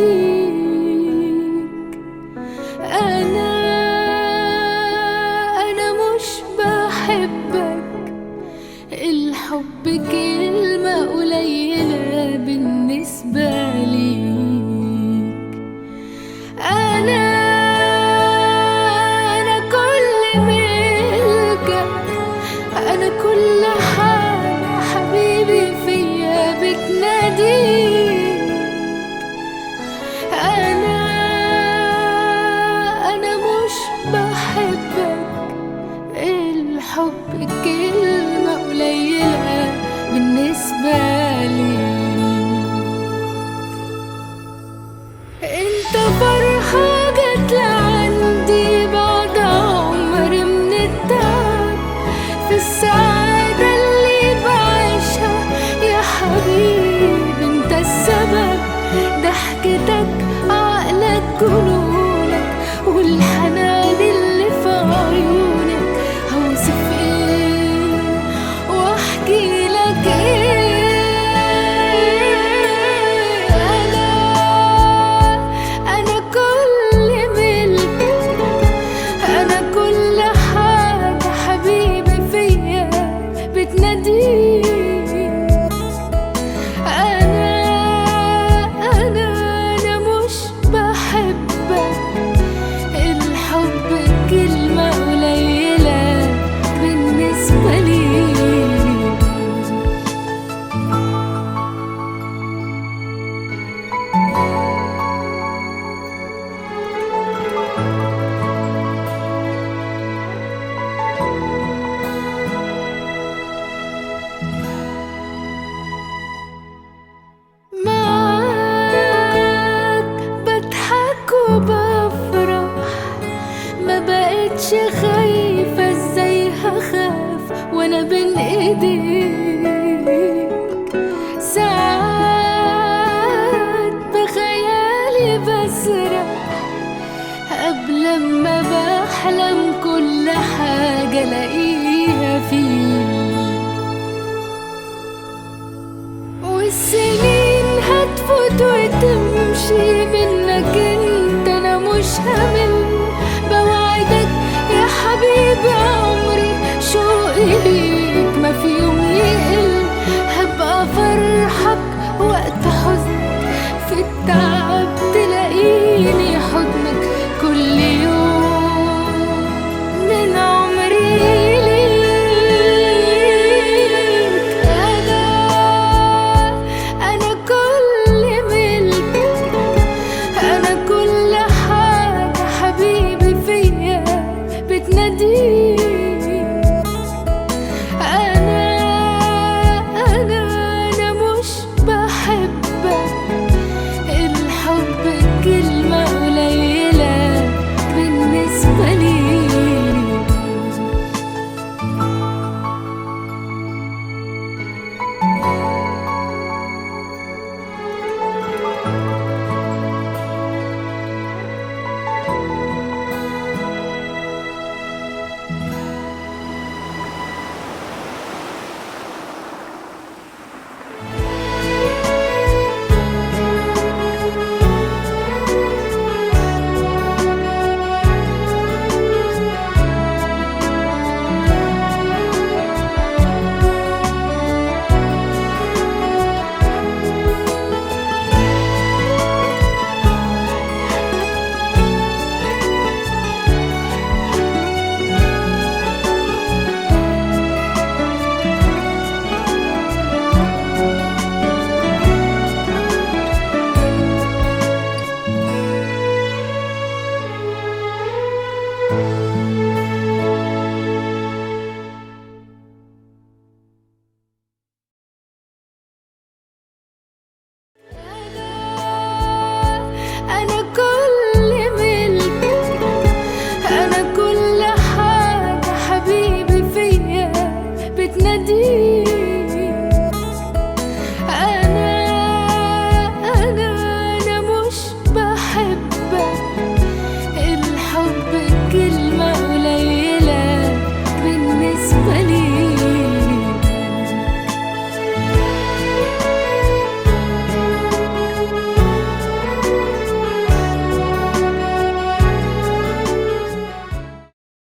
يناديك أنا أنا مش بحبك. الحب كلمة قليلة بالنسبة ليك أنا أنا مش بحبك. الحب كلمة قليلة بالنسبة لي. أنت فرحة جت لعندي بعد عمر من التعب في الساعة تلاقيها فيك. والسنين هتفوت وتمشي منك انت أنا مش همل du